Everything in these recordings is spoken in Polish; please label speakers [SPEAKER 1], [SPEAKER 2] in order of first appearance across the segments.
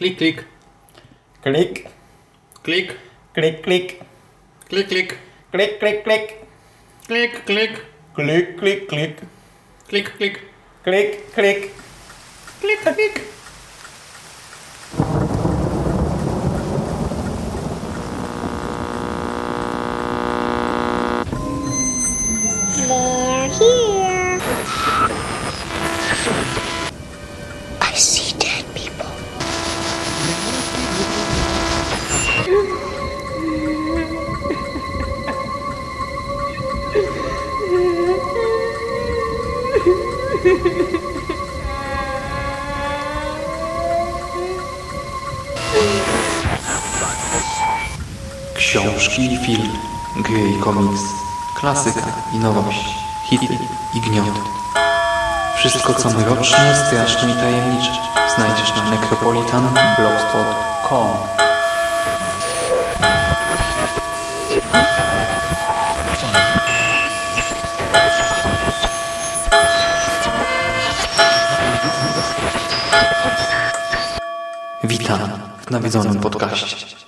[SPEAKER 1] Klik, klik.
[SPEAKER 2] Klik,
[SPEAKER 1] Klik.
[SPEAKER 2] klik, klik,
[SPEAKER 1] Klik, klik.
[SPEAKER 2] klik, klik, klik,
[SPEAKER 1] Klik, klik.
[SPEAKER 2] klik, klik, klik,
[SPEAKER 1] Klik, klik.
[SPEAKER 2] klik, klik.
[SPEAKER 1] Klik, klik.
[SPEAKER 3] Co mroczne, straszne i tajemnicze znajdziesz na necropolitanblogspot.com Witam w nawiedzonym podcaście.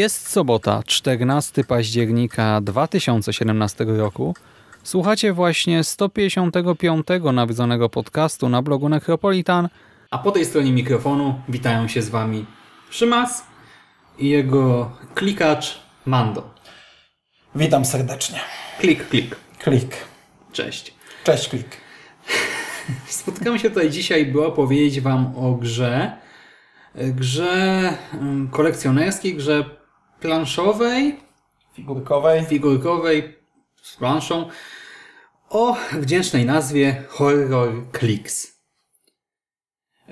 [SPEAKER 1] Jest sobota, 14 października 2017 roku. Słuchacie właśnie 155 nawiedzonego podcastu na blogu Necropolitan, a po tej stronie mikrofonu witają się z Wami Szymas i jego klikacz Mando.
[SPEAKER 2] Witam serdecznie.
[SPEAKER 1] Klik, klik.
[SPEAKER 2] Klik.
[SPEAKER 1] Cześć.
[SPEAKER 2] Cześć, klik.
[SPEAKER 1] Spotkamy się tutaj dzisiaj, by opowiedzieć Wam o grze, grze em, kolekcjonerskiej, grze planszowej,
[SPEAKER 2] Figurkowej.
[SPEAKER 1] figurkowej z planszą o wdzięcznej nazwie Horror Clicks.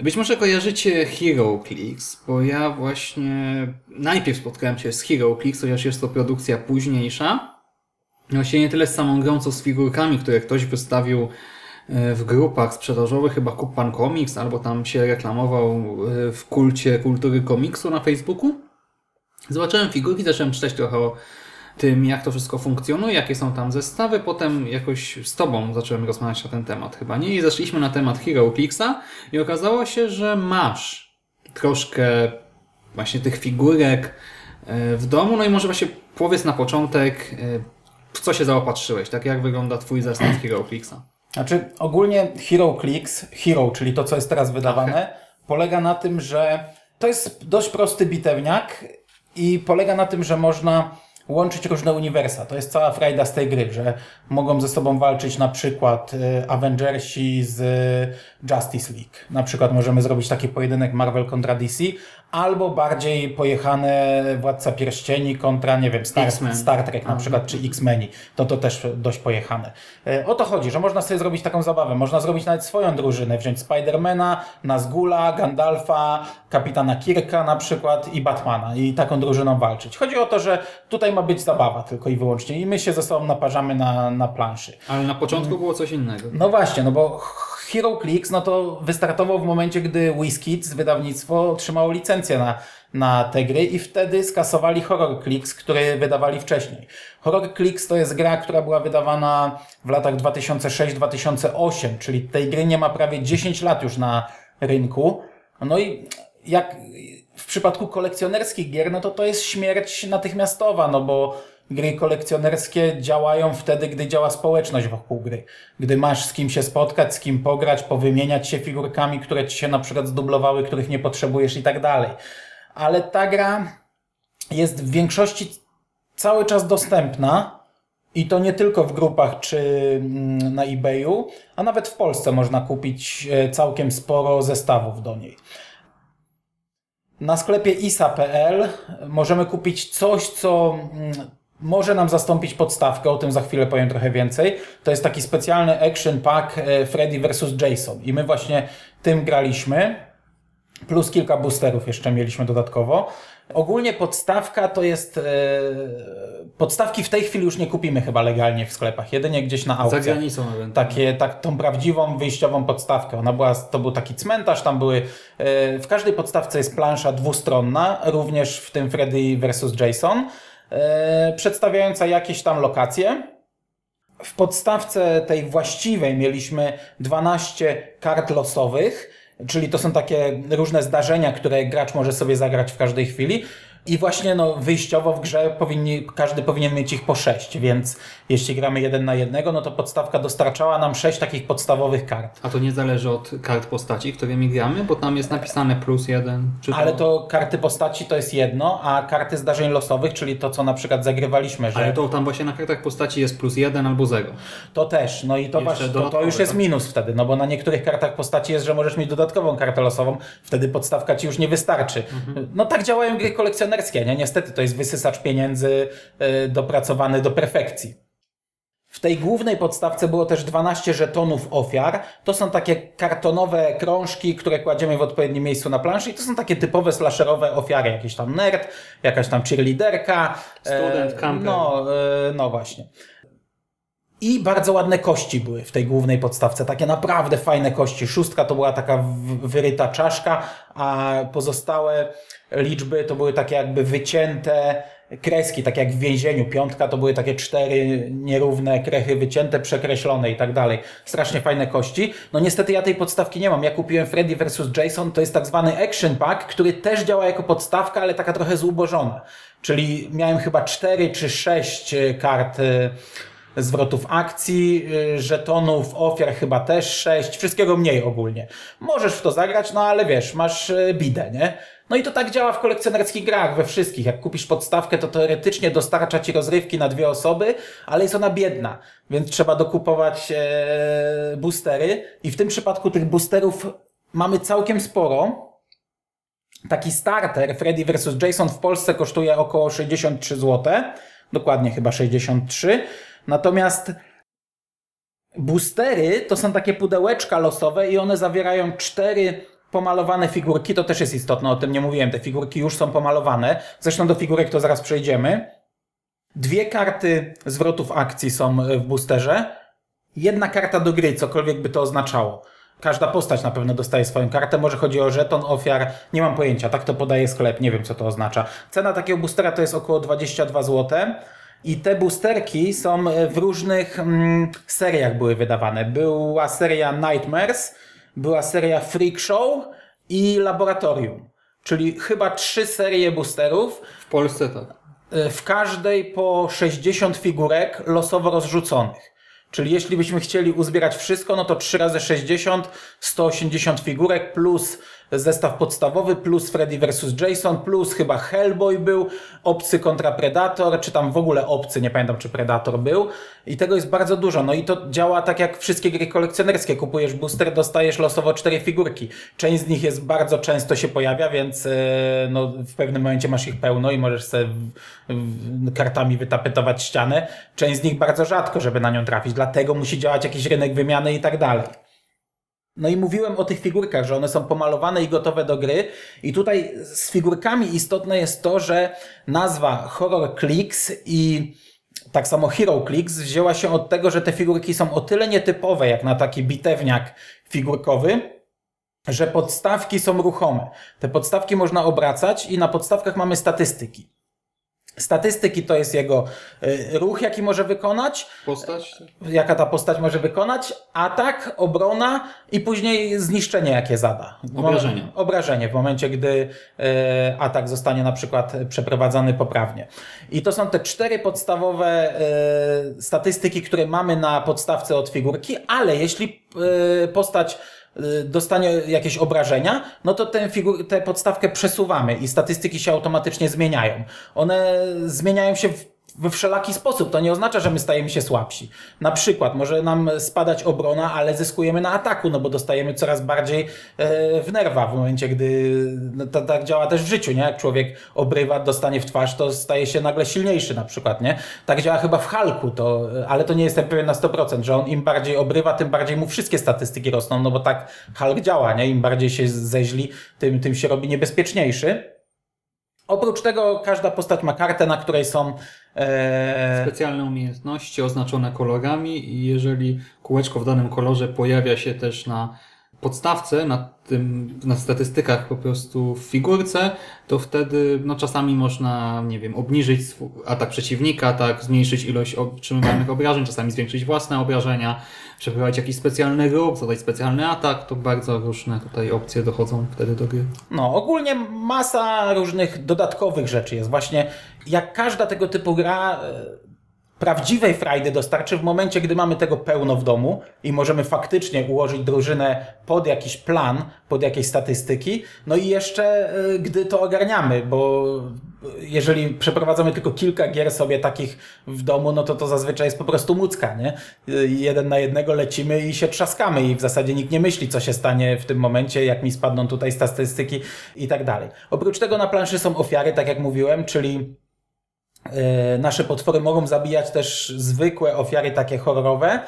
[SPEAKER 1] Być może kojarzycie Hero Clicks, bo ja właśnie najpierw spotkałem się z Hero Clicks, chociaż jest to produkcja późniejsza. Właściwie nie tyle z samą grą, co z figurkami, które ktoś wystawił e, w grupach sprzedażowych, chyba Kupan Comics, albo tam się reklamował e, w kulcie kultury komiksu na Facebooku. Zobaczyłem figurki, zacząłem czytać trochę o tym, jak to wszystko funkcjonuje, jakie są tam zestawy. Potem jakoś z Tobą zacząłem rozmawiać na ten temat chyba, nie? I zeszliśmy na temat Hero Clicksa i okazało się, że masz troszkę właśnie tych figurek e, w domu. No i może właśnie powiedz na początek, e, w co się zaopatrzyłeś, tak? Jak wygląda Twój zestaw Hero Clicksa?
[SPEAKER 2] Znaczy, ogólnie Hero Clicks, Hero, czyli to, co jest teraz wydawane, polega na tym, że to jest dość prosty bitewniak i polega na tym, że można łączyć różne uniwersa. To jest cała frajda z tej gry, że mogą ze sobą walczyć na przykład y, Avengersi z y, Justice League. Na przykład możemy zrobić taki pojedynek Marvel kontra DC, albo bardziej pojechane Władca Pierścieni kontra, nie wiem, Star. Star Trek na przykład, czy X-Meni. To to też dość pojechane. E, O to chodzi, że można sobie zrobić taką zabawę. Można zrobić nawet swoją drużynę, wziąć Spidermana, Nazgula, Gandalfa, Kapitana Kirka na przykład i Batmana i taką drużyną walczyć. Chodzi o to, że tutaj ma być zabawa tylko i wyłącznie i my się ze sobą naparzamy na, na planszy.
[SPEAKER 1] Ale na początku było coś innego.
[SPEAKER 2] No właśnie, no bo Hero Clicks no to wystartował w momencie, gdy WizKids, wydawnictwo, otrzymało licencję na, na te gry i wtedy skasowali Horror Clicks, który wydawali wcześniej. Horror Clicks to jest gra, która była wydawana w latach 2006-2008, czyli tej gry nie ma prawie 10 lat już na rynku. No i jak w przypadku kolekcjonerskich gier, no to to jest śmierć natychmiastowa, no bo gry kolekcjonerskie działają wtedy, gdy działa społeczność wokół gry. Gdy masz z kim się spotkać, z kim pograć, powymieniać się figurkami, które ci się na przykład zdublowały, których nie potrzebujesz i tak dalej. Ale ta gra jest w większości cały czas dostępna i to nie tylko w grupach czy mm, na eBayu, a nawet w Polsce można kupić e, całkiem sporo zestawów do niej. Na sklepie isa.pl możemy kupić coś, co mm, może nam zastąpić podstawkę, o tym za chwilę powiem trochę więcej. To jest taki specjalny action pack e, Freddy vs. Jason i my właśnie tym graliśmy, plus kilka boosterów jeszcze mieliśmy dodatkowo. Ogólnie podstawka to jest. E, podstawki w tej chwili już nie kupimy chyba legalnie w sklepach, jedynie gdzieś na
[SPEAKER 1] Za
[SPEAKER 2] aukcjach.
[SPEAKER 1] granicą ewentualnie.
[SPEAKER 2] Takie, tak, tą prawdziwą wyjściową podstawkę. Ona była, to był taki cmentarz, tam były. E, w każdej podstawce jest plansza dwustronna, również w tym Freddy vs. Jason, przedstawiająca jakieś tam lokacje. W podstawce tej właściwej mieliśmy 12 kart losowych, czyli to są takie różne zdarzenia, które gracz może sobie zagrać w każdej chwili. I właśnie no, wyjściowo w grze powinni, każdy powinien mieć ich po 6, więc jeśli gramy jeden na jednego, no to podstawka dostarczała nam 6 takich podstawowych kart.
[SPEAKER 1] A to nie zależy od kart postaci, którymi gramy, bo tam jest napisane plus jeden. Czy
[SPEAKER 2] Ale to karty postaci to jest jedno, a karty zdarzeń losowych, czyli to, co na przykład zagrywaliśmy, że
[SPEAKER 1] Ale to tam właśnie na kartach postaci jest plus jeden albo zero.
[SPEAKER 2] To też, no i to, właśnie, to, to już jest
[SPEAKER 1] tak?
[SPEAKER 2] minus wtedy, no bo na niektórych kartach postaci jest, że możesz mieć dodatkową kartę losową, wtedy podstawka ci już nie wystarczy.
[SPEAKER 1] Mhm.
[SPEAKER 2] No tak działają gry kolekcjonerskie, nie? Niestety to jest wysysacz pieniędzy y, dopracowany do perfekcji. W tej głównej podstawce było też 12 żetonów ofiar. To są takie kartonowe krążki, które kładziemy w odpowiednim miejscu na planszy i to są takie typowe slasherowe ofiary. Jakiś tam nerd, jakaś tam cheerleaderka.
[SPEAKER 1] Student,
[SPEAKER 2] e,
[SPEAKER 1] camper.
[SPEAKER 2] No, e, no właśnie. I bardzo ładne kości były w tej głównej podstawce, takie naprawdę fajne kości. Szóstka to była taka wyryta czaszka, a pozostałe liczby to były takie jakby wycięte kreski, tak jak w więzieniu. Piątka to były takie cztery nierówne krechy wycięte, przekreślone i tak dalej. Strasznie fajne kości. No niestety ja tej podstawki nie mam. Ja kupiłem Freddy vs. Jason, to jest tak zwany action pack, który też działa jako podstawka, ale taka trochę zubożona. Czyli miałem chyba cztery czy sześć e, kart e, zwrotów akcji, y, żetonów, ofiar chyba też sześć, wszystkiego mniej ogólnie. Możesz w to zagrać, no ale wiesz, masz bidę, nie? No i to tak działa w kolekcjonerskich grach, we wszystkich. Jak kupisz podstawkę, to teoretycznie dostarcza ci rozrywki na dwie osoby, ale jest ona biedna, więc trzeba dokupować e, boostery i w tym przypadku tych boosterów mamy całkiem sporo. Taki starter Freddy vs. Jason w Polsce kosztuje około 63 zł. Dokładnie chyba 63. Natomiast boostery to są takie pudełeczka losowe i one zawierają cztery pomalowane figurki. To też jest istotne, o tym nie mówiłem. Te figurki już są pomalowane. Zresztą do figurek to zaraz przejdziemy. Dwie karty zwrotów akcji są w boosterze. Jedna karta do gry, cokolwiek by to oznaczało. Każda postać na pewno dostaje swoją kartę. Może chodzi o żeton, ofiar, nie mam pojęcia. Tak to podaje sklep, nie wiem co to oznacza. Cena takiego boostera to jest około 22 zł. I te boosterki są w różnych mm, seriach były wydawane. Była seria Nightmares, była seria Freak Show i Laboratorium. Czyli chyba trzy serie boosterów.
[SPEAKER 1] W Polsce tak.
[SPEAKER 2] Y, w każdej po 60 figurek losowo rozrzuconych. Czyli jeśli byśmy chcieli uzbierać wszystko, no to 3 razy 60, 180 figurek plus zestaw podstawowy, plus Freddy vs. Jason, plus chyba Hellboy był, obcy kontra Predator, czy tam w ogóle obcy, nie pamiętam czy Predator był. I tego jest bardzo dużo. No i to działa tak jak wszystkie gry kolekcjonerskie. Kupujesz booster, dostajesz losowo cztery figurki. Część z nich jest bardzo często się pojawia, więc e, no, w pewnym momencie masz ich pełno i możesz sobie kartami wytapetować ścianę. Część z nich bardzo rzadko, żeby na nią trafić. Dlatego musi działać jakiś rynek wymiany i tak dalej. No i mówiłem o tych figurkach, że one są pomalowane i gotowe do gry. I tutaj z figurkami istotne jest to, że nazwa Horror Clicks i tak samo Hero Clicks wzięła się od tego, że te figurki są o tyle nietypowe jak na taki bitewniak figurkowy, że podstawki są ruchome. Te podstawki można obracać i na podstawkach mamy statystyki. Statystyki to jest jego y, ruch, jaki może wykonać,
[SPEAKER 1] Postać?
[SPEAKER 2] jaka ta postać może wykonać, atak, obrona i później zniszczenie, jakie zada.
[SPEAKER 1] Obrażenie.
[SPEAKER 2] mom- Obrażenie w momencie, gdy e, atak zostanie na przykład przeprowadzany poprawnie. I to są te cztery podstawowe e, statystyki, które mamy na podstawce od figurki, ale jeśli postać dostanie jakieś obrażenia, no to tę figur- tę podstawkę przesuwamy i statystyki się automatycznie zmieniają. One zmieniają się w we wszelaki sposób. To nie oznacza, że my stajemy się słabsi. Na przykład może nam spadać obrona, ale zyskujemy na ataku, no bo dostajemy coraz bardziej e, w nerwa w momencie, gdy no, to, tak działa też w życiu, nie? Jak człowiek obrywa, dostanie w twarz, to staje się nagle silniejszy na przykład, nie? Tak działa chyba w Halku, to, ale to nie jestem pewien na 100%, że on im bardziej obrywa, tym bardziej mu wszystkie statystyki rosną, no bo tak Hulk działa, nie? Im bardziej się zeźli, tym, tym się robi niebezpieczniejszy. Oprócz tego każda postać ma kartę, na której są e,
[SPEAKER 1] Specjalne umiejętności oznaczone kolorami i jeżeli kółeczko w danym kolorze pojawia się też na podstawce, na tym, na statystykach po prostu w figurce, to wtedy no czasami można, nie wiem, obniżyć atak przeciwnika, tak, zmniejszyć ilość otrzymywanych obrażeń, czasami zwiększyć własne obrażenia, przeprowadzić jakiś specjalny ruch, zadać specjalny atak, to bardzo różne tutaj opcje dochodzą wtedy do gry.
[SPEAKER 2] No, ogólnie masa różnych dodatkowych rzeczy jest. Właśnie jak każda tego typu gra, e, prawdziwej frajdy dostarczy w momencie, gdy mamy tego pełno w domu i możemy faktycznie ułożyć drużynę pod jakiś plan, pod jakieś statystyki. No i jeszcze e, gdy to ogarniamy, bo jeżeli przeprowadzamy tylko kilka gier sobie takich w domu, no to to zazwyczaj jest po prostu mucka, nie? Jeden na jednego lecimy i się trzaskamy i w zasadzie nikt nie myśli, co się stanie w tym momencie, jak mi spadną tutaj statystyki i tak dalej. Oprócz tego na planszy są ofiary, tak jak mówiłem, czyli nasze potwory mogą zabijać też zwykłe ofiary takie horrorowe.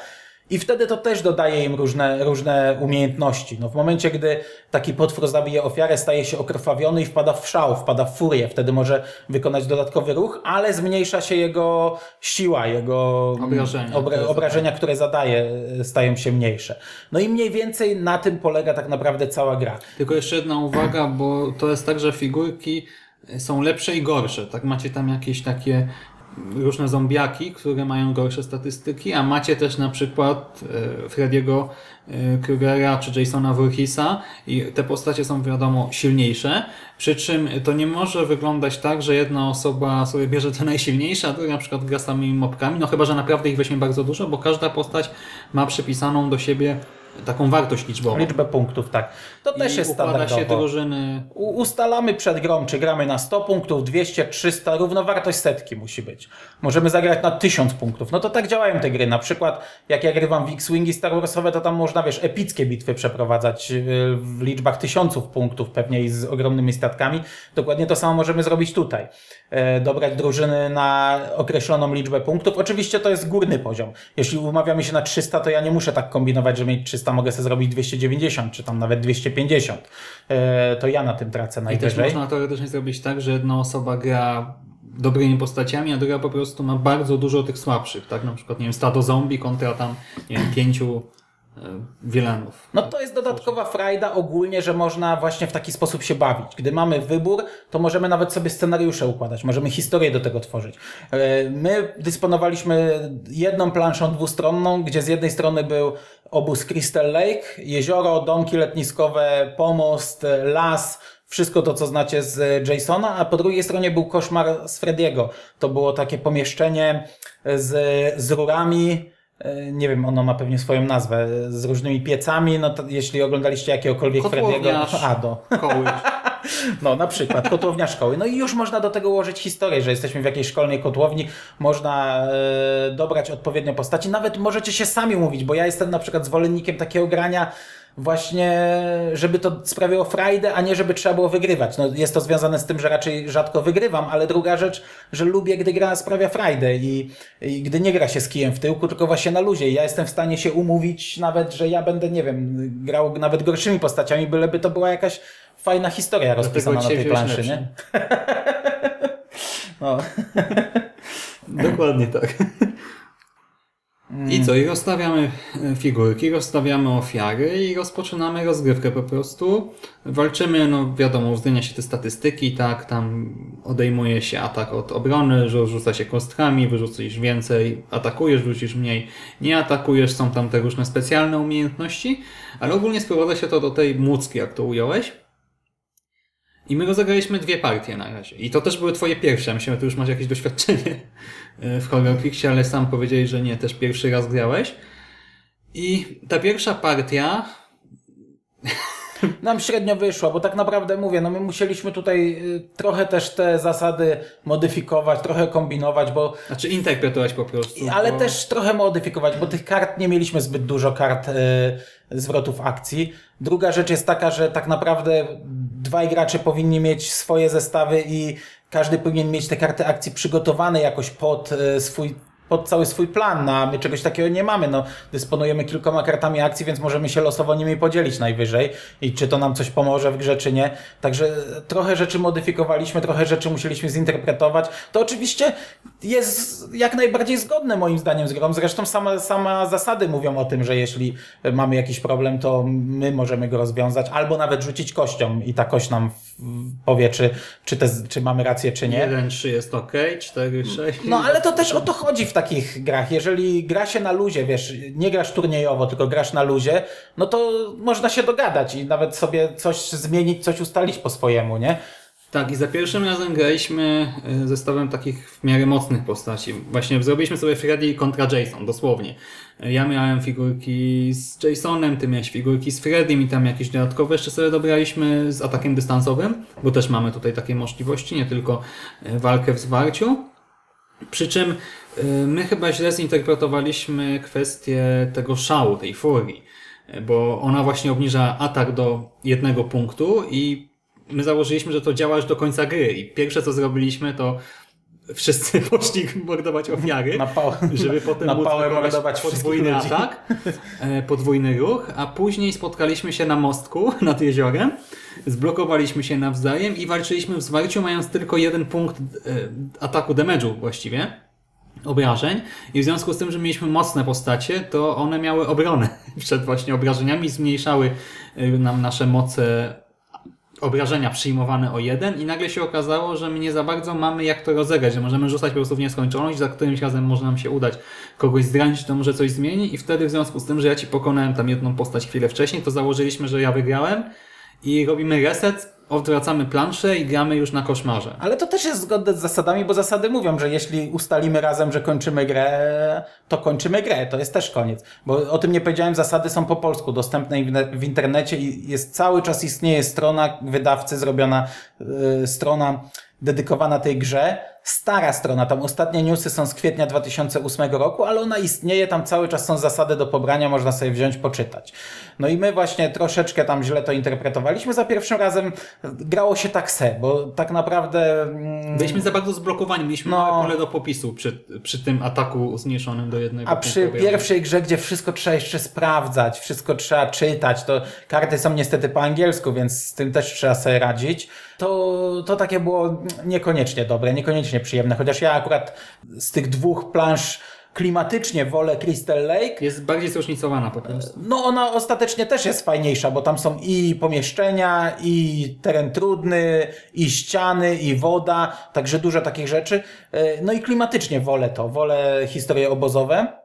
[SPEAKER 2] I wtedy to też dodaje im różne, różne umiejętności. No w momencie, gdy taki potwór zabije ofiarę, staje się okrwawiony i wpada w szał, wpada w furię. Wtedy może wykonać dodatkowy ruch, ale zmniejsza się jego siła, jego
[SPEAKER 1] Obrażenia,
[SPEAKER 2] obra-
[SPEAKER 1] które
[SPEAKER 2] obrażenia które zadaje, e, stają się mniejsze. No i mniej więcej na tym polega tak naprawdę cała gra.
[SPEAKER 1] Tylko jeszcze jedna uwaga, bo to jest tak, że figurki są lepsze i gorsze. Tak macie tam jakieś takie różne zombiaki, które mają gorsze statystyki, a macie też na przykład e, Frediego e, Krugera czy Jasona Voorheesa i te postacie są wiadomo silniejsze, przy czym to nie może wyglądać tak, że jedna osoba sobie bierze te najsilniejsze, a druga na przykład gra samymi mopkami, no chyba, że naprawdę ich weźmie bardzo dużo, bo każda postać ma przypisaną do siebie taką wartość liczbową.
[SPEAKER 2] Liczbę punktów, tak. To też
[SPEAKER 1] I
[SPEAKER 2] jest
[SPEAKER 1] układa się
[SPEAKER 2] standardowo.
[SPEAKER 1] drużyny
[SPEAKER 2] ustalamy przed grą, czy gramy na 100 punktów, 200, 300, równowartość setki musi być. Możemy zagrać na 1000 punktów. No to tak działają te gry. Na przykład, jak ja grywam w X-Wingi Star Warsowe, to tam można, wiesz, epickie bitwy przeprowadzać yy, w liczbach tysiąców punktów pewnie i z ogromnymi statkami. Dokładnie to samo możemy zrobić tutaj. E, Dobrać drużyny na określoną liczbę punktów. Oczywiście to jest górny poziom. Jeśli umawiamy się na 300, to ja nie muszę tak kombinować, że mieć 300 mogę sobie zrobić 290, czy tam nawet 250. E, To ja na tym tracę
[SPEAKER 1] I też
[SPEAKER 2] najwyżej.
[SPEAKER 1] można teoretycznie zrobić tak, że jedna osoba gra dobrymi postaciami, a druga po prostu ma bardzo dużo tych słabszych, tak? Na przykład, nie wiem, stado zombie kontra tam, nie wiem, pięciu e, wilanów.
[SPEAKER 2] No to jest dodatkowa frajda ogólnie, że można właśnie w taki sposób się bawić. Gdy mamy wybór, to możemy nawet sobie scenariusze układać, możemy historię do tego tworzyć. E, My dysponowaliśmy jedną planszą dwustronną, gdzie z jednej strony był obóz Crystal Lake, jezioro, domki letniskowe, pomost, las, wszystko to, co znacie z Jasona, a po drugiej stronie był koszmar z Frediego. To było takie pomieszczenie z, z rurami, nie wiem, ono ma pewnie swoją nazwę, z różnymi piecami, no to jeśli oglądaliście jakiegokolwiek Frediego,
[SPEAKER 1] Kotłowniarz.
[SPEAKER 2] a do,
[SPEAKER 1] Koły.
[SPEAKER 2] no na przykład kotłownia szkoły, no i już można do tego ułożyć historię, że jesteśmy w jakiejś szkolnej kotłowni, można e, dobrać odpowiednio postaci, nawet możecie się sami mówić, bo ja jestem na przykład zwolennikiem takiego grania właśnie, żeby to sprawiało frajdę, a nie żeby trzeba było wygrywać. No, jest to związane z tym, że raczej rzadko wygrywam, ale druga rzecz, że lubię, gdy gra sprawia frajdę i, i gdy nie gra się z kijem w tyłku, tylko właśnie na luzie. Ja jestem w stanie się umówić nawet, że ja będę, nie wiem, grał nawet gorszymi postaciami, byleby to była jakaś fajna historia rozpisana na tej planszy, nie? No.
[SPEAKER 1] Dokładnie tak. I co? I rozstawiamy e, figurki, rozstawiamy ofiary i rozpoczynamy rozgrywkę po prostu. Walczymy, no wiadomo, uwzględnia się te statystyki, tak, tam odejmuje się atak od obrony, że rzuca się kostkami, wyrzucisz więcej, atakujesz, rzucisz mniej, nie atakujesz, są tam te różne specjalne umiejętności, ale ogólnie sprowadza się to do tej mucki, jak to ująłeś. I my rozegraliśmy dwie partie na razie. I to też były twoje pierwsze. Myślę, że ty już masz jakieś doświadczenie e, w Horror Clicksie, ale sam powiedziałeś, że nie, też pierwszy raz grałeś. I ta pierwsza partia,
[SPEAKER 2] Nam średnio wyszła, bo tak naprawdę mówię, no my musieliśmy tutaj y, trochę też te zasady modyfikować, trochę kombinować, bo
[SPEAKER 1] znaczy interpretować po prostu.
[SPEAKER 2] ale
[SPEAKER 1] bo...
[SPEAKER 2] też trochę modyfikować, bo tych kart nie mieliśmy zbyt dużo kart y, zwrotów akcji. Druga rzecz jest taka, że tak naprawdę dwaj gracze powinni mieć swoje zestawy i każdy powinien mieć te karty akcji przygotowane jakoś pod y, swój pod cały swój plan, a my czegoś takiego nie mamy. No, dysponujemy kilkoma kartami akcji, więc możemy się losowo nimi podzielić najwyżej i czy to nam coś pomoże w grze, czy nie. Także trochę rzeczy modyfikowaliśmy, trochę rzeczy musieliśmy zinterpretować. To oczywiście jest jak najbardziej zgodne moim zdaniem z grą. Zresztą same, same zasady mówią o tym, że jeśli mamy jakiś problem, to my możemy go rozwiązać, albo nawet rzucić kością i ta kość nam powie, czy, czy, te, czy mamy rację, czy nie.
[SPEAKER 1] 1, 3 jest ok, 4, 6.
[SPEAKER 2] No ale to też o to chodzi w takich grach. Jeżeli gra się na luzie, wiesz, nie grasz turniejowo, tylko grasz na luzie, no to można się dogadać i nawet sobie coś zmienić, coś ustalić po swojemu, nie?
[SPEAKER 1] Tak, i za pierwszym razem graliśmy y, zestawem takich w miarę mocnych postaci. Właśnie zrobiliśmy sobie Freddy kontra Jason, dosłownie. Ja miałem figurki z Jasonem, ty miałeś figurki z Freddym i tam jakieś dodatkowe jeszcze sobie dobraliśmy z atakiem dystansowym, bo też mamy tutaj takie możliwości, nie tylko y, walkę w zwarciu. Przy czym my chyba źle zinterpretowaliśmy kwestię tego szału, tej furii, y, bo ona właśnie obniża atak do jednego punktu i my założyliśmy, że to działa aż do końca gry. I pierwsze co zrobiliśmy to wszyscy poszli mordować ofiary, żeby potem
[SPEAKER 2] na
[SPEAKER 1] móc
[SPEAKER 2] mordować
[SPEAKER 1] podwójny atak, e, podwójny ruch, a później spotkaliśmy się na mostku nad jeziorem, zblokowaliśmy się nawzajem i walczyliśmy w zwarciu mając tylko jeden punkt e, ataku damage'u właściwie obrażeń. I w związku z tym, że mieliśmy mocne postacie, to one miały obronę przed właśnie obrażeniami, zmniejszały y, nam nasze moce obrażenia przyjmowane o jeden. I nagle się okazało, że my nie za bardzo mamy jak to rozegrać, że możemy rzucać po prostu w nieskończoność, za którymś razem może nam się udać kogoś zdradzić, to może coś zmieni. I wtedy w związku z tym, że ja Ci pokonałem tam jedną postać chwilę wcześniej, to założyliśmy, że ja wygrałem i robimy reset, odwracamy planszę i gramy już na koszmarze.
[SPEAKER 2] Ale to też jest zgodne z zasadami, bo zasady mówią, że jeśli ustalimy razem, że kończymy grę, to kończymy grę. To jest też koniec. Bo o tym nie powiedziałem, zasady są po polsku, dostępne w- internecie i jest cały czas istnieje strona wydawcy zrobiona, y, strona dedykowana tej grze. Stara strona, tam ostatnie newsy są z kwietnia 2008 roku, ale ona istnieje, tam cały czas są zasady do pobrania, można sobie wziąć, poczytać. No i my właśnie troszeczkę tam źle to interpretowaliśmy. Za pierwszym razem grało się tak se, bo tak naprawdę... mm,
[SPEAKER 1] Byliśmy za bardzo zblokowani, mieliśmy
[SPEAKER 2] No.
[SPEAKER 1] małe pole do popisu przy, przy tym ataku zmniejszonym do jednego
[SPEAKER 2] A przy
[SPEAKER 1] obrażeń.
[SPEAKER 2] pierwszej grze, gdzie wszystko trzeba jeszcze sprawdzać, wszystko trzeba czytać, to karty są niestety po angielsku, więc z tym też trzeba sobie radzić, to, to takie było niekoniecznie dobre, niekoniecznie przyjemne. Chociaż ja akurat z tych dwóch plansz klimatycznie wolę Crystal Lake,
[SPEAKER 1] Jest bardziej zróżnicowana po prostu.
[SPEAKER 2] no ona ostatecznie też jest fajniejsza, bo tam są i pomieszczenia, i teren trudny, i ściany, i woda, także dużo takich rzeczy. E, No i klimatycznie wolę to, wolę historie obozowe.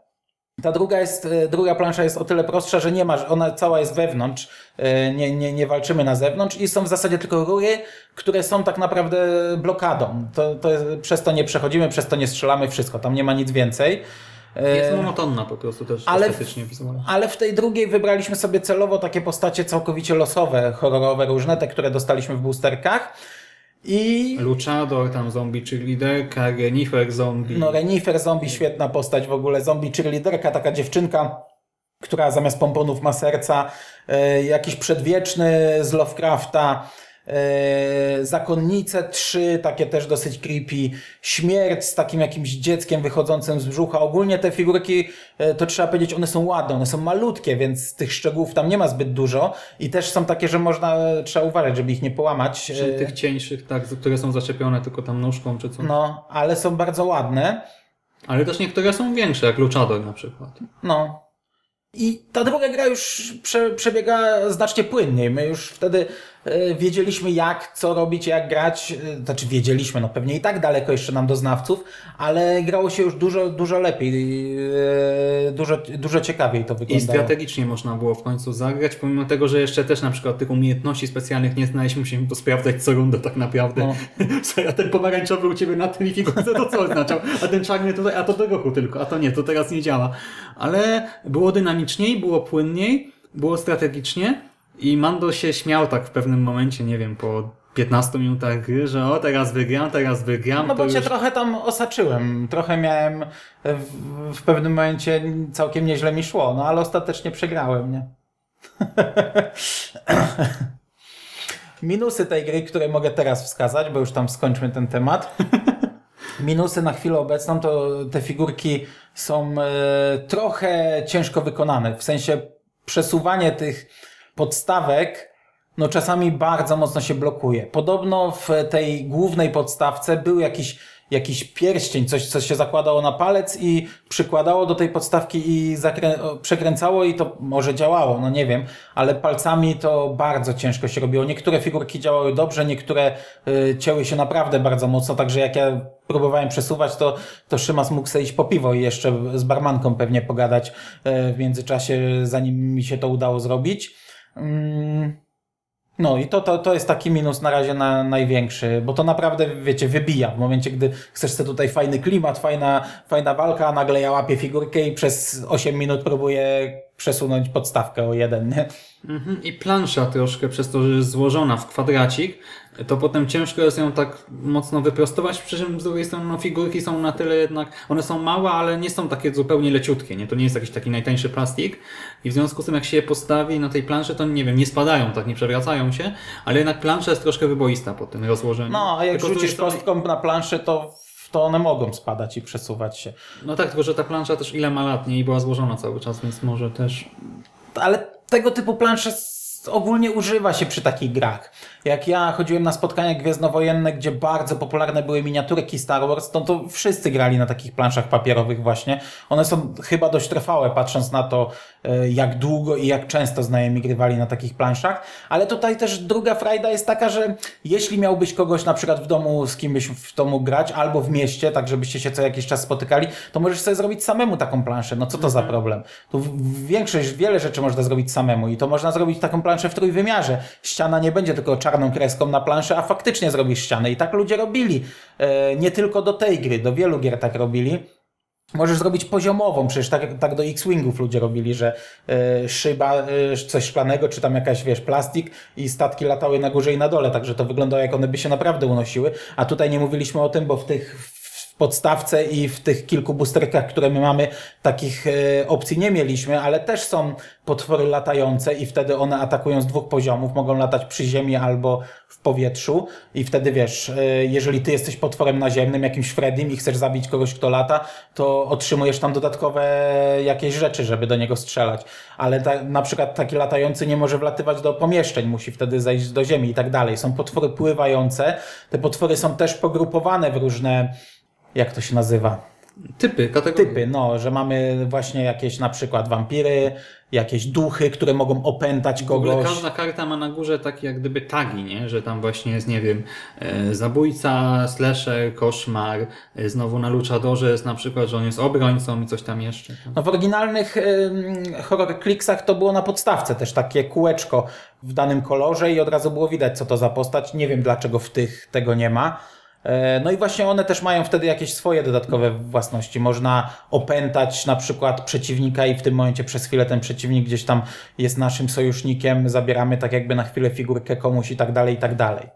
[SPEAKER 2] Ta druga jest, e, druga plansza jest o tyle prostsza, że nie ma, ona cała jest wewnątrz, e, nie, nie, nie walczymy na zewnątrz i są w zasadzie tylko rury, które są tak naprawdę blokadą. To, to jest, przez to nie przechodzimy, przez to nie strzelamy, wszystko, tam nie ma nic więcej. E,
[SPEAKER 1] Jest monotonna po prostu też
[SPEAKER 2] ale-
[SPEAKER 1] estetycznie wizualnie.
[SPEAKER 2] ale w tej drugiej wybraliśmy sobie celowo takie postacie całkowicie losowe, horrorowe, różne, te, które dostaliśmy w boosterkach. I
[SPEAKER 1] Luchador, tam zombie cheerleaderka, Renifer zombie.
[SPEAKER 2] no, Renifer zombie, świetna postać w ogóle, zombie cheerleaderka, taka dziewczynka, która zamiast pomponów ma serca, e, jakiś przedwieczny z Lovecrafta, Zakonnice 3, takie też dosyć creepy, Śmierć z takim jakimś dzieckiem wychodzącym z brzucha. Ogólnie te figurki, e, to trzeba powiedzieć, one są ładne, one są malutkie, więc tych szczegółów tam nie ma zbyt dużo i też są takie, że można, trzeba uważać, żeby ich nie połamać.
[SPEAKER 1] Przy
[SPEAKER 2] E,
[SPEAKER 1] tych cieńszych, tak, które są zaczepione tylko tam nóżką czy co.
[SPEAKER 2] No, ale są bardzo ładne.
[SPEAKER 1] Ale też niektóre są większe, jak Luchador na przykład.
[SPEAKER 2] No. I ta druga gra już prze, przebiega znacznie płynniej. My już wtedy e, wiedzieliśmy jak, co robić, jak grać. E, Znaczy wiedzieliśmy, no pewnie i tak daleko jeszcze nam do znawców, ale grało się już dużo, dużo lepiej, e, dużo, dużo ciekawiej to
[SPEAKER 1] I
[SPEAKER 2] wyglądało.
[SPEAKER 1] strategicznie można było w końcu zagrać, pomimo tego, że jeszcze też na przykład tych umiejętności specjalnych nie znaliśmy, musimy to sprawdzać co rundę tak naprawdę.
[SPEAKER 2] No.
[SPEAKER 1] Słuchaj, a ten pomarańczowy u Ciebie na tym figurce to co oznaczał? A ten czarny tutaj, a to do ruchu tylko, a to nie, to teraz nie działa. Ale było dynamiczniej, było płynniej, było strategicznie i Mando się śmiał tak w pewnym momencie, nie wiem, po 15 minutach gry, że o, teraz wygram, teraz wygram.
[SPEAKER 2] No bo cię
[SPEAKER 1] już...
[SPEAKER 2] trochę tam osaczyłem. Trochę miałem w, w pewnym momencie całkiem nieźle mi szło, no ale ostatecznie przegrałem, nie? Minusy tej gry, które mogę teraz wskazać, bo już tam skończmy ten temat. minusy na chwilę obecną to te figurki są e, trochę ciężko wykonane. W sensie przesuwanie tych podstawek no czasami bardzo mocno się blokuje. Podobno w tej głównej podstawce był jakiś, jakiś pierścień, coś, co się zakładało na palec i przykładało do tej podstawki i zakrę- przekręcało i to może działało, no nie wiem, ale palcami to bardzo ciężko się robiło. Niektóre figurki działały dobrze, niektóre y, cięły się naprawdę bardzo mocno, także jak ja próbowałem przesuwać, to, to Szymas mógł sobie iść po piwo i jeszcze z barmanką pewnie pogadać y, w międzyczasie, zanim mi się to udało zrobić. Mm. No i to, to, to jest taki minus na razie na, największy, bo to naprawdę, wiecie, wybija. W momencie, gdy chcesz sobie tutaj fajny klimat, fajna, fajna walka, a nagle ja łapię figurkę i przez 8 minut próbuję przesunąć podstawkę o jeden, nie?
[SPEAKER 1] Mhm. I plansza troszkę przez to, że jest złożona w kwadracik, to potem ciężko jest ją tak mocno wyprostować, przy czym z drugiej strony no, figurki są na tyle jednak, one są małe, ale nie są takie zupełnie leciutkie, nie? To nie jest jakiś taki najtańszy plastik i w związku z tym jak się je postawi na tej planszy, to nie wiem, nie spadają tak, nie przewracają się, ale jednak plansza jest troszkę wyboista po tym rozłożeniu.
[SPEAKER 2] No, a jak
[SPEAKER 1] Tylko
[SPEAKER 2] rzucisz
[SPEAKER 1] strony-
[SPEAKER 2] kostką na planszę, to, to one mogą spadać i przesuwać się.
[SPEAKER 1] No tak, tylko że ta plansza też ile ma lat, nie? I była złożona cały czas, więc może też...
[SPEAKER 2] ale tego typu plansze ogólnie używa się przy takich grach. Jak ja chodziłem na spotkania gwiezdnowojenne, gdzie bardzo popularne były miniaturki Star Wars, to, to wszyscy grali na takich planszach papierowych właśnie. One są chyba dość trwałe, patrząc na to, e, jak długo i jak często znajomi grywali na takich planszach. Ale tutaj też druga frajda jest taka, że jeśli miałbyś kogoś na przykład w domu, z kim byś w domu grać, albo w mieście, tak żebyście się co jakiś czas spotykali, to możesz sobie zrobić samemu taką planszę. No co to za problem? Tu większość, wiele rzeczy można zrobić samemu i to można zrobić taką planszę w trójwymiarze. Ściana nie będzie tylko czarną kreską na planszę, a faktycznie zrobisz ścianę. I tak ludzie robili. E, nie tylko do tej gry, do wielu gier tak robili. Możesz zrobić poziomową, przecież tak, tak do X-Wingów ludzie robili, że e, szyba, e, coś szklanego, czy tam jakaś, wiesz, plastik i statki latały na górze i na dole, także to wyglądało jak one by się naprawdę unosiły. A tutaj nie mówiliśmy o tym, bo w tych podstawce i w tych kilku boosterkach, które my mamy, takich e, opcji nie mieliśmy, ale też są potwory latające i wtedy one atakują z dwóch poziomów, mogą latać przy ziemi albo w powietrzu i wtedy wiesz, e, jeżeli ty jesteś potworem naziemnym, jakimś Freddym i chcesz zabić kogoś, kto lata, to otrzymujesz tam dodatkowe jakieś rzeczy, żeby do niego strzelać. Ale ta, na przykład taki latający nie może wlatywać do pomieszczeń, musi wtedy zejść do ziemi i tak dalej. Są potwory pływające. Te potwory są też pogrupowane w różne, jak to się nazywa?
[SPEAKER 1] Typy, kategorie.
[SPEAKER 2] typy, no, że mamy właśnie jakieś na przykład wampiry, jakieś duchy, które mogą opętać
[SPEAKER 1] W ogóle
[SPEAKER 2] kogoś.
[SPEAKER 1] każda karta ma na górze takie jak gdyby tagi, nie? Że tam właśnie jest, nie wiem, e, zabójca, slasher, koszmar, e, znowu na luchadorze jest na przykład, że on jest obrońcą i coś tam jeszcze.
[SPEAKER 2] No w oryginalnych ym, horror clicksach to było na podstawce też takie kółeczko w danym kolorze i od razu było widać co to za postać. Nie wiem dlaczego w tych tego nie ma. E, No i właśnie one też mają wtedy jakieś swoje dodatkowe własności. Można opętać na przykład przeciwnika i w tym momencie przez chwilę ten przeciwnik gdzieś tam jest naszym sojusznikiem, zabieramy tak jakby na chwilę figurkę komuś i tak dalej, i tak dalej.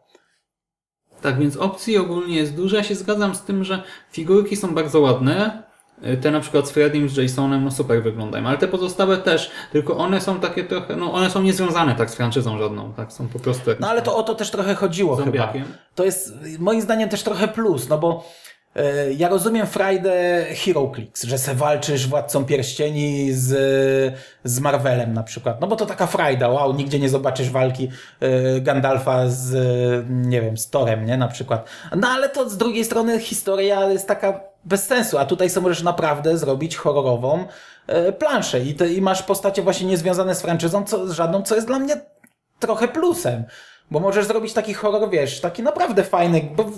[SPEAKER 1] Tak, więc opcji ogólnie jest dużo. Ja się zgadzam z tym, że figurki są bardzo ładne. E, Te na przykład z Freddym, z Jasonem, no super wyglądają, ale te pozostałe też, tylko one są takie trochę, no one są niezwiązane tak z franczyzą żadną, tak, są po prostu
[SPEAKER 2] No ale to o to też trochę chodziło chyba.
[SPEAKER 1] zombiakiem.
[SPEAKER 2] To jest moim zdaniem też trochę plus, no bo e, ja rozumiem frajdę Hero Clicks, że se walczysz Władcą Pierścieni z, z Marvelem na przykład. No bo to taka frajda, wow, nigdzie nie zobaczysz walki e, Gandalfa z, nie wiem, z Torem, nie, na przykład. No ale to z drugiej strony historia jest taka bez sensu, a tutaj sobie możesz naprawdę zrobić horrorową e, planszę i, te, i masz postacie właśnie niezwiązane z franczyzą, co, żadną, co jest dla mnie trochę plusem. Bo możesz zrobić taki horror, wiesz, taki naprawdę fajny, bo w,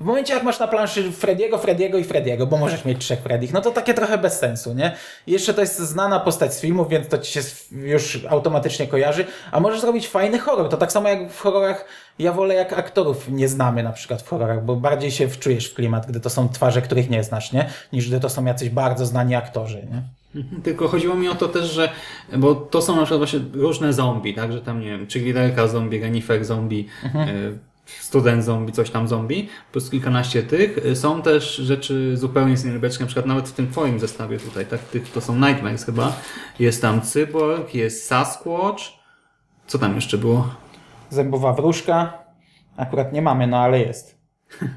[SPEAKER 2] w momencie jak masz na planszy Frediego, Frediego i Frediego, bo możesz mieć trzech Fredich, no to takie trochę bez sensu, nie? Jeszcze to jest znana postać z filmów, więc to ci się już automatycznie kojarzy, a możesz zrobić fajny horror, to tak samo jak w horrorach, ja wolę jak aktorów nie znamy na przykład w horrorach, bo bardziej się wczujesz w klimat, gdy to są twarze, których nie znasz, nie? Niż gdy to są jacyś bardzo znani aktorzy, nie?
[SPEAKER 1] Mhm, Tylko chodziło mi o to też, że, bo to są na przykład właśnie różne zombie, tak, że tam, nie wiem, czy liderka zombie, renifer zombie, e, student zombie, coś tam zombie, plus kilkanaście tych. E, Są też rzeczy zupełnie z innej beczki, na przykład nawet w tym twoim zestawie tutaj, tak, tych, to są Nightmares chyba. Jest tam cyborg, jest Sasquatch, co tam jeszcze było?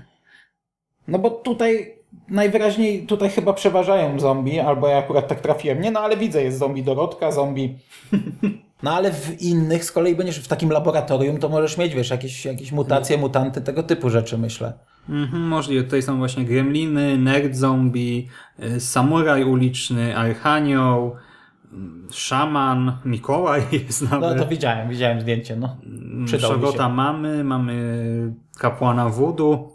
[SPEAKER 2] No bo tutaj najwyraźniej tutaj chyba przeważają zombie, albo ja akurat tak trafiłem. Nie, no ale widzę, jest zombie Dorotka, zombie... No ale w innych z kolei będziesz w takim laboratorium, to możesz mieć, wiesz, jakieś, jakieś mutacje, mutanty, tego typu rzeczy, myślę.
[SPEAKER 1] Mhm, możliwe. Tutaj są właśnie gremliny, nerd zombie, y, samuraj uliczny, archanioł, mm, szaman, Mikołaj jest
[SPEAKER 2] No
[SPEAKER 1] nawet.
[SPEAKER 2] to widziałem, widziałem zdjęcie, no. Przydał mi się.
[SPEAKER 1] Szogota mamy, mamy kapłana Wudu, mm,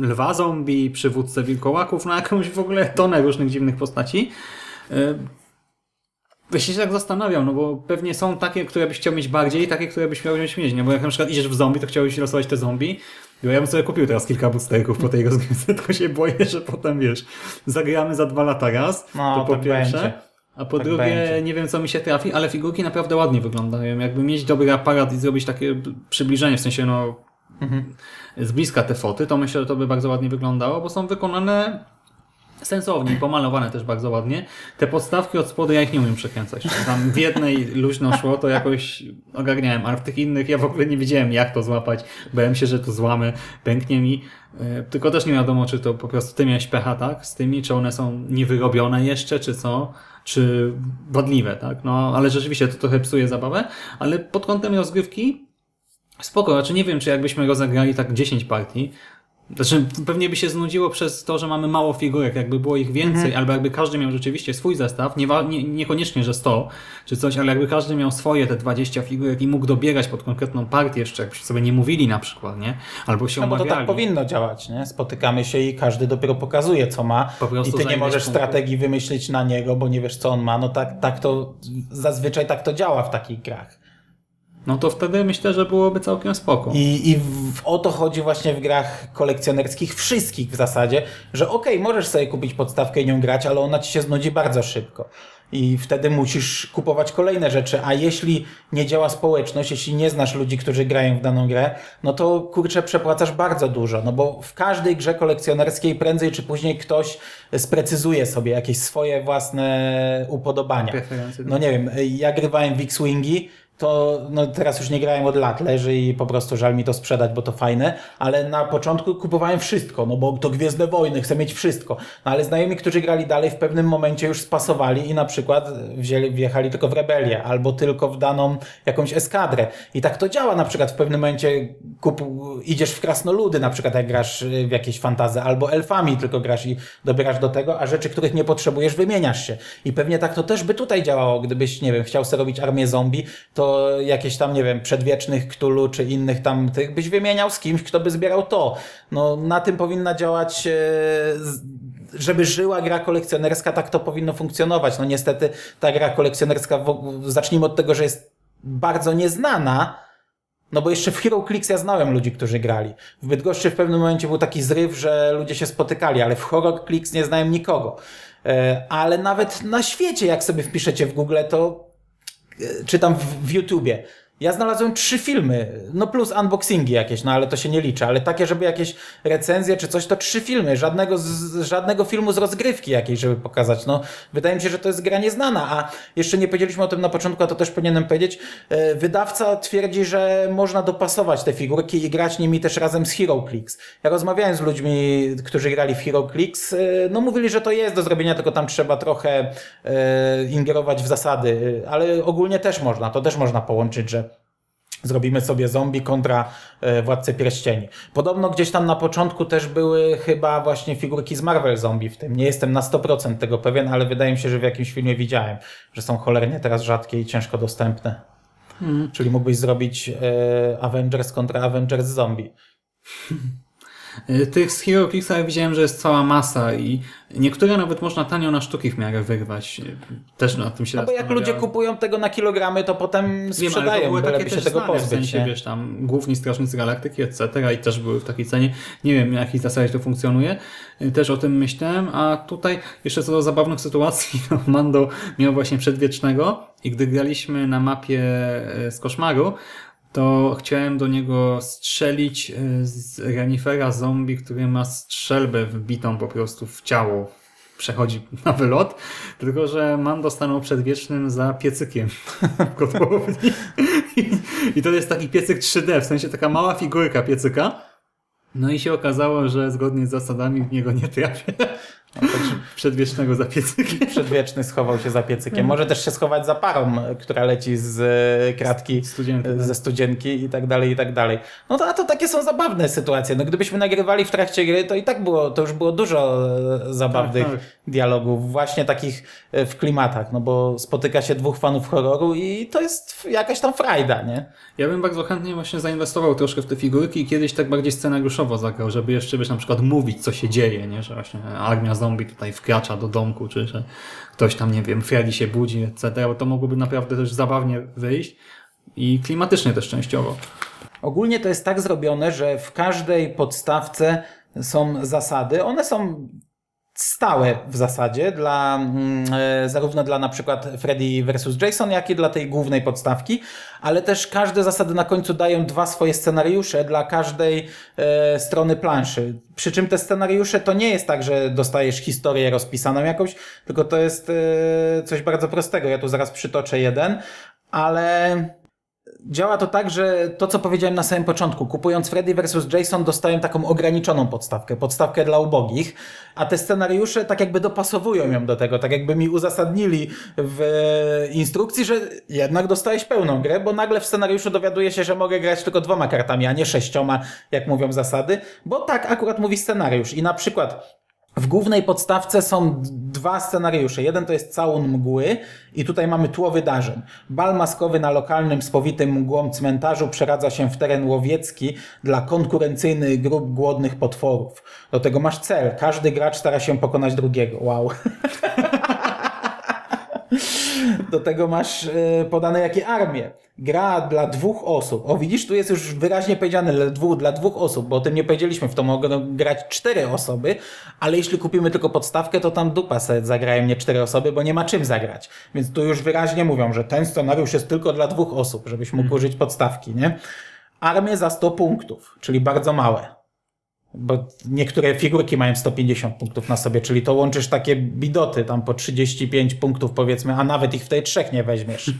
[SPEAKER 1] lwa zombie, przywódcę wilkołaków, no jakąś w ogóle tonę różnych dziwnych postaci. Y, Właśnie się tak zastanawiam, no bo pewnie są takie, które byś chciał mieć bardziej i takie, które byś chciał mieć mniej, no bo jak na przykład idziesz w zombie, to chciałbyś losować te zombie, bo ja bym sobie kupił teraz kilka boosterków po tej rozgrywce, tylko się boję, że potem wiesz, zagramy za dwa lata raz,
[SPEAKER 2] No,
[SPEAKER 1] to po
[SPEAKER 2] tak
[SPEAKER 1] pierwsze,
[SPEAKER 2] będzie.
[SPEAKER 1] a po
[SPEAKER 2] Tak
[SPEAKER 1] drugie
[SPEAKER 2] będzie.
[SPEAKER 1] nie wiem co mi się trafi, ale figurki naprawdę ładnie wyglądają, jakby mieć dobry aparat i zrobić takie przybliżenie, w sensie no z bliska te foty, to myślę, że to by bardzo ładnie wyglądało, bo są wykonane sensownie pomalowane też bardzo ładnie. Te podstawki od spodu ja ich nie umiem przekręcać. Tam w jednej luźno szło, to jakoś ogarniałem, ale w tych innych ja w ogóle nie wiedziałem jak to złapać. Bałem się, że to złamy, pęknie mi. E, Tylko też nie wiadomo, czy to po prostu ty miałeś pecha, tak? Z tymi, czy one są niewyrobione jeszcze, czy co? Czy wadliwe, tak? No, ale rzeczywiście to trochę psuje zabawę, ale pod kątem rozgrywki Spoko, znaczy nie wiem, czy jakbyśmy rozegrali tak 10 partii, znaczy pewnie by się znudziło przez to, że mamy mało figurek, jakby było ich więcej, albo jakby każdy miał rzeczywiście swój zestaw, nie, nie, niekoniecznie, że 100 czy coś, ale jakby każdy miał swoje te 20 figurek i mógł dobierać pod konkretną partię jeszcze, jakbyśmy sobie nie mówili na przykład, nie? Albo się
[SPEAKER 2] No bo to
[SPEAKER 1] omawiali.
[SPEAKER 2] tak powinno działać, nie? Spotykamy się i każdy dopiero pokazuje, co ma.
[SPEAKER 1] Po prostu
[SPEAKER 2] I ty nie możesz strategii wymyślić na niego, bo nie wiesz, co on ma. No tak, tak to zazwyczaj tak to działa w takich grach.
[SPEAKER 1] No to wtedy myślę, że byłoby całkiem spoko.
[SPEAKER 2] I, I w, o to chodzi właśnie w grach kolekcjonerskich, wszystkich w zasadzie, że okej, możesz sobie kupić podstawkę i nią grać, ale ona ci się znudzi bardzo szybko. I wtedy musisz kupować kolejne rzeczy, a jeśli nie działa społeczność, jeśli nie znasz ludzi, którzy grają w daną grę, no to kurczę, przepłacasz bardzo dużo, no bo w każdej grze kolekcjonerskiej prędzej czy później ktoś sprecyzuje sobie jakieś swoje własne upodobania. No nie wiem, ja grywałem w X-Wingi, to no teraz już nie grałem od lat, leży i po prostu żal mi to sprzedać, bo to fajne, ale na początku kupowałem wszystko, no bo to Gwiezdne Wojny, chcę mieć wszystko. No ale znajomi, którzy grali dalej, w pewnym momencie już spasowali i na przykład wzięli, wjechali tylko w rebelię, albo tylko w daną jakąś eskadrę. I tak to działa na przykład w pewnym momencie kup, idziesz w krasnoludy, na przykład jak grasz w jakieś fantazy, albo elfami tylko grasz i dobierasz do tego, a rzeczy, których nie potrzebujesz, wymieniasz się. I pewnie tak to też by tutaj działało, gdybyś, nie wiem, chciał sobie robić armię zombie, to jakieś tam, nie wiem, przedwiecznych Cthulhu czy innych tam tych byś wymieniał z kimś, kto by zbierał to. No na tym powinna działać, e, żeby żyła gra kolekcjonerska, tak to powinno funkcjonować. No niestety ta gra kolekcjonerska, zacznijmy od tego, że jest bardzo nieznana, no bo jeszcze w Hero Clicks ja znałem ludzi, którzy grali. W Bydgoszczy w pewnym momencie był taki zryw, że ludzie się spotykali, ale w Horror Clicks nie znałem nikogo. E, Ale nawet na świecie, jak sobie wpiszecie w Google, to e, czy tam w, w YouTubie. Ja znalazłem trzy filmy, no plus unboxingi jakieś, no ale to się nie liczy, ale takie, żeby jakieś recenzje czy coś, to trzy filmy, żadnego, z, żadnego filmu z rozgrywki jakiejś, żeby pokazać. No, wydaje mi się, że to jest gra nieznana, a jeszcze nie powiedzieliśmy o tym na początku, a to też powinienem powiedzieć. E, Wydawca twierdzi, że można dopasować te figurki i grać nimi też razem z HeroClix. Ja rozmawiałem z ludźmi, którzy grali w HeroClix, e, no mówili, że to jest do zrobienia, tylko tam trzeba trochę e, ingerować w zasady, ale ogólnie też można, to też można połączyć, że Zrobimy sobie zombie kontra e, Władcę Pierścieni. Podobno gdzieś tam na początku też były chyba właśnie figurki z Marvel Zombie w tym. Nie jestem na 100% tego pewien, ale wydaje mi się, że w jakimś filmie widziałem, że są cholernie teraz rzadkie i ciężko dostępne. Czyli mógłbyś zrobić e, Avengers kontra Avengers Zombie.
[SPEAKER 1] Y, Tych z Hero Clicksa ja widziałem, że jest cała masa i niektóre nawet można tanio na sztuki w miarę wyrwać. Y, Też na tym się
[SPEAKER 2] No bo jak ludzie kupują tego na kilogramy, to potem
[SPEAKER 1] Wiem, ale to
[SPEAKER 2] sprzedają,
[SPEAKER 1] były takie też
[SPEAKER 2] tego pozbyć.
[SPEAKER 1] w sensie,
[SPEAKER 2] nie?
[SPEAKER 1] wiesz, tam główni strażnicy galaktyki, etc. i też były w takiej cenie. Nie wiem, na jakiej zasadzie to funkcjonuje. Y, Też o tym myślałem, a tutaj jeszcze co do zabawnych sytuacji, no, Mando miał właśnie przedwiecznego i gdy graliśmy na mapie z koszmaru, to chciałem do niego strzelić y, z renifera zombie, który ma strzelbę wbitą po prostu w ciało. Przechodzi na wylot, tylko że Mando stanął przedwiecznym za piecykiem w kotłowni. I, I to jest taki piecyk 3D, w sensie taka mała figurka piecyka. No i się okazało, że zgodnie z zasadami w niego nie trafię. Przedwiecznego za piecykiem.
[SPEAKER 2] Przedwieczny schował się za piecykiem. Może też się schować za parą, która leci z e, kratki,
[SPEAKER 1] Studzienki,
[SPEAKER 2] e,
[SPEAKER 1] tak.
[SPEAKER 2] ze studzienki i tak dalej, i tak dalej. No to, a to takie są zabawne sytuacje. No gdybyśmy nagrywali w trakcie gry, to i tak było, to już było dużo e, zabawnych
[SPEAKER 1] Tak, tak.
[SPEAKER 2] dialogów, właśnie takich e, w klimatach, no bo spotyka się dwóch fanów horroru i to jest jakaś tam frajda, nie?
[SPEAKER 1] Ja bym bardzo chętnie właśnie zainwestował troszkę w te figurki i kiedyś tak bardziej scenariuszowo zagrał, żeby jeszcze wiesz, na przykład mówić, co się dzieje, nie? że właśnie armia zombie tutaj wkracza do domku, czy że ktoś tam, nie wiem, Freddy się budzi, etc. To mogłoby naprawdę też zabawnie wyjść i klimatycznie też częściowo.
[SPEAKER 2] Ogólnie to jest tak zrobione, że w każdej podstawce są zasady. One są stałe w zasadzie dla mm, e, zarówno dla na przykład Freddy vs. Jason, jak i dla tej głównej podstawki, ale też każde zasady na końcu dają dwa swoje scenariusze dla każdej e, strony planszy. Przy czym te scenariusze to nie jest tak, że dostajesz historię rozpisaną jakąś, tylko to jest e, coś bardzo prostego. Ja tu zaraz przytoczę jeden, ale Działa to tak, że to, co powiedziałem na samym początku, kupując Freddy vs. Jason, dostałem taką ograniczoną podstawkę, podstawkę dla ubogich, a te scenariusze tak jakby dopasowują ją do tego, tak jakby mi uzasadnili w instrukcji, że jednak dostałeś pełną grę, bo nagle w scenariuszu dowiaduję się, że mogę grać tylko dwoma kartami, a nie sześcioma, jak mówią zasady, bo tak akurat mówi scenariusz. I na przykład w głównej podstawce są dwa scenariusze. Jeden to jest całun mgły i tutaj mamy tło wydarzeń. Bal maskowy na lokalnym spowitym mgłą cmentarzu przeradza się w teren łowiecki dla konkurencyjnych grup głodnych potworów. Do tego masz cel. Każdy gracz stara się pokonać drugiego. Wow. Do tego masz e, podane jakie armie. Gra dla dwóch osób. O, widzisz, tu jest już wyraźnie powiedziane dla dwóch, dla dwóch osób, bo o tym nie powiedzieliśmy. W to mogą grać cztery osoby, ale jeśli kupimy tylko podstawkę, to tam dupa se zagrają nie cztery osoby, bo nie ma czym zagrać. Więc tu już wyraźnie mówią, że ten scenariusz jest tylko dla dwóch osób, żebyś mógł użyć podstawki, nie? Armię za 100 punktów, czyli bardzo małe. Bo niektóre figurki mają 150 punktów na sobie, czyli to łączysz takie bidoty tam po 35 punktów powiedzmy, a nawet ich w tej trzech nie weźmiesz.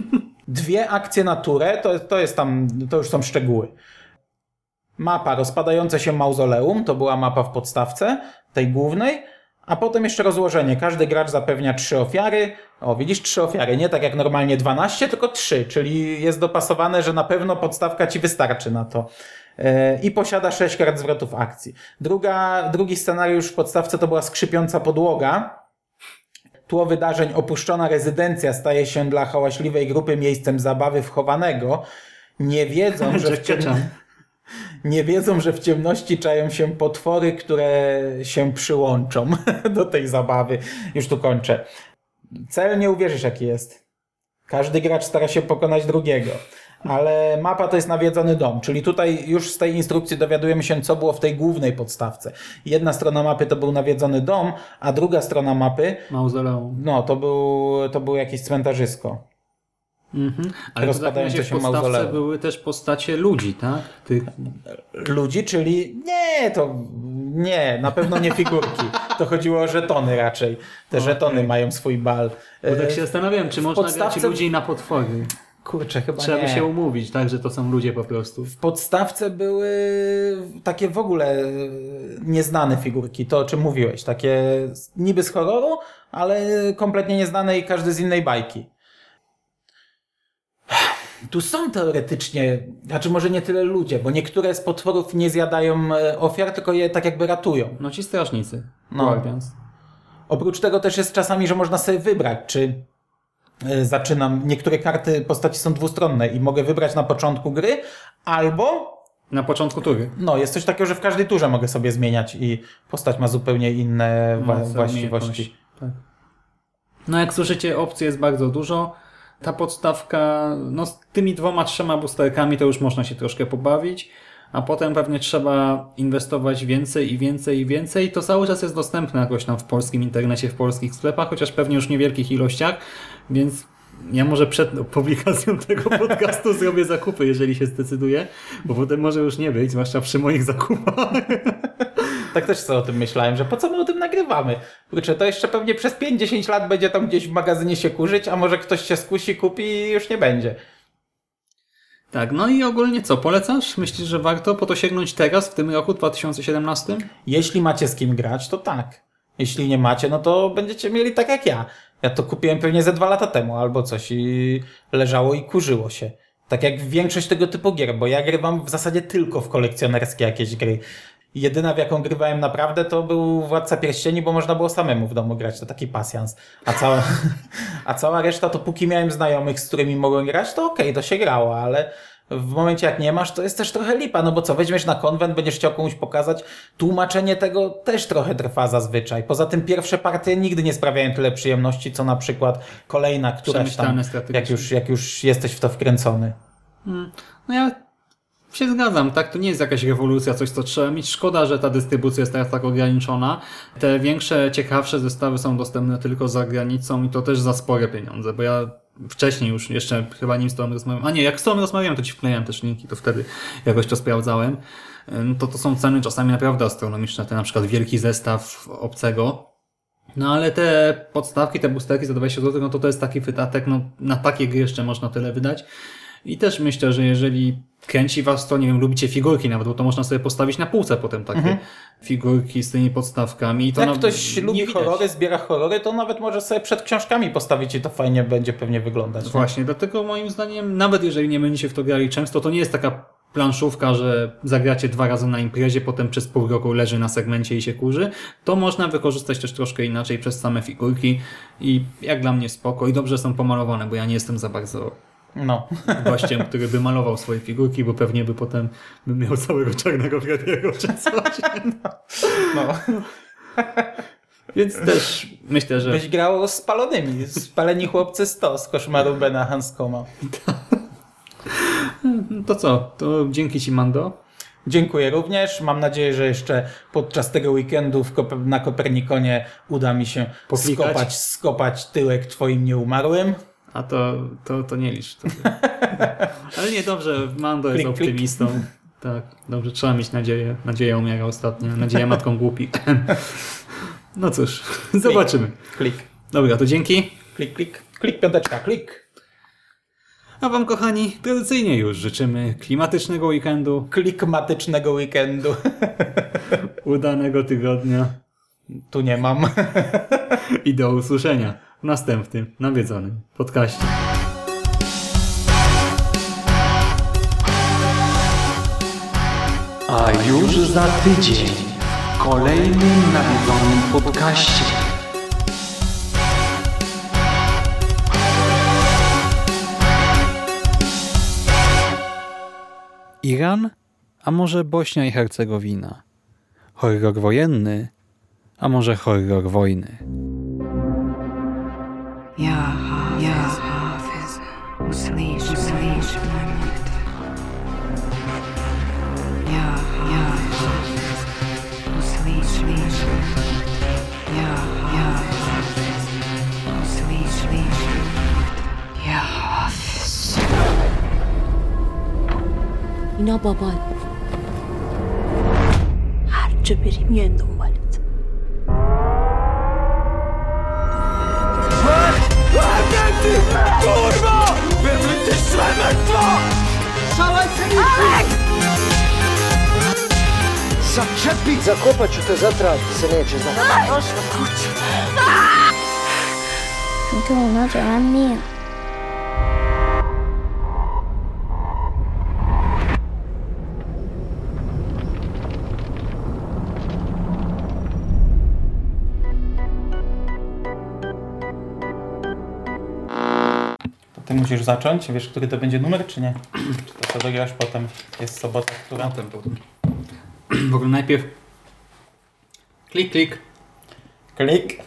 [SPEAKER 2] Dwie akcje na turę, to, to jest tam, to już są szczegóły. Mapa rozpadające się mauzoleum, to była mapa w podstawce, tej głównej, a potem jeszcze rozłożenie. Każdy gracz zapewnia trzy ofiary. O, widzisz, trzy ofiary, nie tak jak normalnie 12, tylko trzy, czyli jest dopasowane, że na pewno podstawka ci wystarczy na to. E, I posiada sześć kart zwrotów akcji. Druga, drugi scenariusz w podstawce to była skrzypiąca podłoga. Tło wydarzeń opuszczona rezydencja staje się dla hałaśliwej grupy miejscem zabawy wchowanego. Nie wiedzą, że w
[SPEAKER 1] Jackie
[SPEAKER 2] ciem...
[SPEAKER 1] Chan.
[SPEAKER 2] Nie wiedzą, że w ciemności czają się potwory, które się przyłączą do tej zabawy. Już tu kończę. Cel nie uwierzysz, jaki jest. Każdy gracz stara się pokonać drugiego. Ale mapa to jest nawiedzony dom, czyli tutaj już z tej instrukcji dowiadujemy się, co było w tej głównej podstawce. Jedna strona mapy to był nawiedzony dom, a druga strona mapy,
[SPEAKER 1] Mauzoleum.
[SPEAKER 2] no to był, to był jakieś cmentarzysko.
[SPEAKER 1] Mhm. Ale w takim
[SPEAKER 2] Rozpadające
[SPEAKER 1] w
[SPEAKER 2] się mauzoleum.
[SPEAKER 1] były też postacie ludzi, tak? Tych...
[SPEAKER 2] ludzi, czyli nie, to nie, na pewno nie figurki. To chodziło o żetony raczej. Te żetony mają swój bal.
[SPEAKER 1] Bo tak
[SPEAKER 2] E,
[SPEAKER 1] się zastanawiałem, czy można grać
[SPEAKER 2] podstawce-
[SPEAKER 1] ludzi na potwory.
[SPEAKER 2] Kurczę, chyba
[SPEAKER 1] Trzeba
[SPEAKER 2] nie.
[SPEAKER 1] by się umówić, tak, że to są ludzie po prostu.
[SPEAKER 2] W podstawce były takie w ogóle e, nieznane figurki, to o czym mówiłeś. Takie niby z horroru, ale kompletnie nieznane i każdy z innej bajki. Tu są teoretycznie, znaczy może nie tyle ludzie, bo niektóre z potworów nie zjadają e, ofiar, tylko je tak jakby ratują.
[SPEAKER 1] No ci strażnicy.
[SPEAKER 2] No. Oprócz tego też jest czasami, że można sobie wybrać, czy zaczynam, niektóre karty postaci są dwustronne i mogę wybrać na początku gry, albo
[SPEAKER 1] Na początku tury.
[SPEAKER 2] no, jest coś takiego, że w każdej turze mogę sobie zmieniać i postać ma zupełnie inne właściwości.
[SPEAKER 1] Tak. No jak słyszycie, opcji jest bardzo dużo. Ta podstawka, no z tymi dwoma, trzema boosterkami to już można się troszkę pobawić, a potem pewnie trzeba inwestować więcej i więcej i więcej. To cały czas jest dostępne jakoś tam w polskim internecie, w polskich sklepach, chociaż pewnie już w niewielkich ilościach, więc ja może przed publikacją tego podcastu zrobię zakupy, jeżeli się zdecyduję, bo potem może już nie być, zwłaszcza przy moich zakupach.
[SPEAKER 2] Tak też sobie o tym myślałem, że po co my o tym nagrywamy? Kurczę, to jeszcze pewnie przez 5-10 lat będzie tam gdzieś w magazynie się kurzyć, a może ktoś się skusi, kupi i już nie będzie.
[SPEAKER 1] Tak, no i ogólnie co, polecasz? Myślisz, że warto po to sięgnąć teraz, w tym roku 2017?
[SPEAKER 2] Jeśli macie z kim grać, to tak. Jeśli nie macie, no to będziecie mieli tak jak ja. Ja to kupiłem pewnie ze dwa lata temu albo coś i leżało i kurzyło się. Tak jak większość tego typu gier, bo ja grywam w zasadzie tylko w kolekcjonerskie jakieś gry. Jedyna w jaką grywałem naprawdę to był Władca Pierścieni, bo można było samemu w domu grać, to taki pasjans. A cała, a cała reszta to póki miałem znajomych, z którymi mogłem grać, to okej, to się grało, ale w momencie jak nie masz, to jest też trochę lipa, no bo co, weźmiesz na konwent, będziesz chciał komuś pokazać, tłumaczenie tego też trochę trwa zazwyczaj. Poza tym pierwsze partie nigdy nie sprawiają tyle przyjemności, co na przykład kolejna, któraś tam, jak już, jak już jesteś w to wkręcony.
[SPEAKER 1] No ja się zgadzam, tak? To nie jest jakaś rewolucja, coś co trzeba mieć. Szkoda, że ta dystrybucja jest teraz tak ograniczona. Te większe, ciekawsze zestawy są dostępne tylko za granicą i to też za spore pieniądze, bo ja wcześniej już jeszcze chyba nim z tobą rozmawiałem, a nie, jak z tobą rozmawiałem, to ci wklejałem też linki, to wtedy jakoś to sprawdzałem. No to to są ceny czasami naprawdę astronomiczne, ten na przykład wielki zestaw obcego, no ale te podstawki, te boosterki za 20 zł, no to to jest taki wydatek, no na takie gry jeszcze można tyle wydać. I też myślę, że jeżeli kręci was to, nie wiem, lubicie figurki nawet, bo to można sobie postawić na półce potem takie figurki z tymi podstawkami.
[SPEAKER 2] Jak ktoś lubi
[SPEAKER 1] widać.
[SPEAKER 2] horrory, zbiera horrory, to nawet może sobie przed książkami postawić i to fajnie będzie pewnie wyglądać. nie?
[SPEAKER 1] Właśnie, dlatego moim zdaniem, nawet jeżeli nie będziecie w to grali często, to nie jest taka planszówka, że zagracie dwa razy na imprezie, potem przez pół roku leży na segmencie i się kurzy. To można wykorzystać też troszkę inaczej przez same figurki i jak dla mnie spoko i dobrze są pomalowane, bo ja nie jestem za bardzo
[SPEAKER 2] No.
[SPEAKER 1] gościem, który by malował swoje figurki, bo pewnie by potem miał całego czarnego Frediego czy coś.
[SPEAKER 2] no.
[SPEAKER 1] Więc też myślę, że
[SPEAKER 2] Byś grał z spalonymi. Spaleni chłopcy 100 z koszmaru Bena Hanskoma.
[SPEAKER 1] to co, to dzięki Ci Mando.
[SPEAKER 2] Dziękuję również. Mam nadzieję, że jeszcze podczas tego weekendu w na Kopernikonie uda mi się skopać, skopać tyłek twoim nieumarłym.
[SPEAKER 1] A to, to, to nie licz. To... Ale nie, dobrze, Mando jest
[SPEAKER 2] Klik, klik.
[SPEAKER 1] optymistą. Tak, dobrze, trzeba mieć nadzieję. Nadzieja umiera ostatnio. Nadzieja matką głupi. No cóż, zobaczymy.
[SPEAKER 2] Klik,
[SPEAKER 1] Dobra, to dzięki.
[SPEAKER 2] klik, klik. Klik piąteczka, klik.
[SPEAKER 1] A Wam, kochani, tradycyjnie już życzymy klimatycznego weekendu,
[SPEAKER 2] Klikmatycznego weekendu.
[SPEAKER 1] udanego tygodnia
[SPEAKER 2] Tu nie mam.
[SPEAKER 1] i do usłyszenia w następnym nawiedzonym podcaście.
[SPEAKER 3] A już za tydzień w kolejnym nawiedzonym podcaście.
[SPEAKER 1] Iran, a może Bośnia i Hercegowina? Horror wojenny, a może horror wojny.
[SPEAKER 4] Ja, ja, usłysz, usłysz Ja, ja, usłysz, ja, ja, usłysz, baban.
[SPEAKER 5] Kurvo! Verblite sve mrtvo! Šalaj se mi!
[SPEAKER 6] Začepi! Zakopat ću te zatrav, se neće znati.
[SPEAKER 7] Došla kuća. Until
[SPEAKER 2] another, I'm musisz zacząć. Wiesz, który to będzie numer, czy nie? Czy to dograsz potem? Jest sobota, która?
[SPEAKER 1] Potem, potem. W ogóle najpierw klik, klik,
[SPEAKER 2] Klik,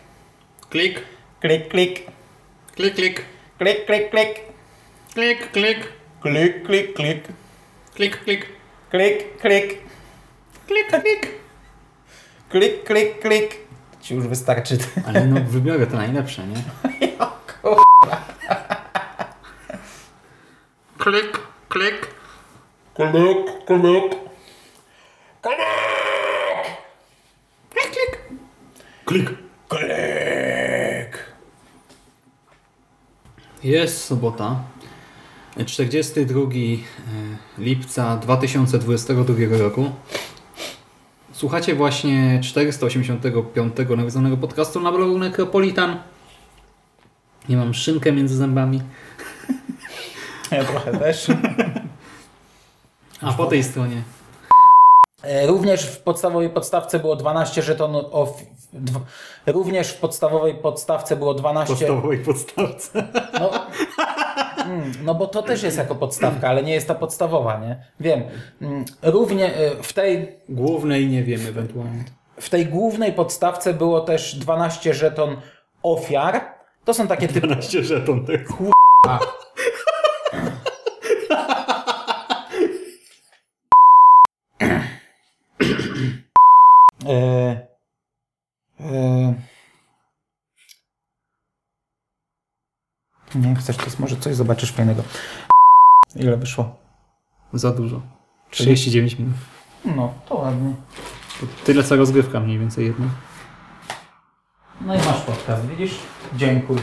[SPEAKER 1] klik,
[SPEAKER 2] klik, klik.
[SPEAKER 1] klik, klik,
[SPEAKER 2] Klik, klik, klik.
[SPEAKER 1] klik, klik,
[SPEAKER 2] Klik, klik, klik.
[SPEAKER 1] klik, klik,
[SPEAKER 2] Klik, klik.
[SPEAKER 1] klik, klik.
[SPEAKER 2] Klik, klik, klik. Ci już wystarczy.
[SPEAKER 1] Ale no wybiorę to najlepsze, nie? Klik, klik.
[SPEAKER 2] Klik, klik.
[SPEAKER 1] Klik.
[SPEAKER 2] Klik.
[SPEAKER 1] Jest sobota. 42 e, lipca 2022 roku. Słuchacie właśnie 485 nawiązanego podcastu na blogu Necropolitan. Nie mam szynkę między zębami.
[SPEAKER 2] Ja trochę też.
[SPEAKER 1] A po tej stronie.
[SPEAKER 2] E, Również w podstawowej podstawce było 12 żetonów. Of, dw, również w podstawowej podstawce było 12.
[SPEAKER 1] Podstawowej podstawce.
[SPEAKER 2] No, mm, no bo to też jest jako podstawka, ale nie jest ta podstawowa, nie? Wiem. Mm, Równie e, w tej,
[SPEAKER 1] Głównej nie wiem ewentualnie.
[SPEAKER 2] w tej głównej podstawce było też 12 żeton ofiar. To są takie typy.
[SPEAKER 1] 12 żeton tak
[SPEAKER 2] e, chcesz, to może coś zobaczysz fajnego. Ile wyszło?
[SPEAKER 1] Za dużo. 39 minut.
[SPEAKER 2] No, to ładnie.
[SPEAKER 1] To tyle co rozgrywka mniej więcej jedna.
[SPEAKER 2] No i masz podcast, widzisz? Dziękuję.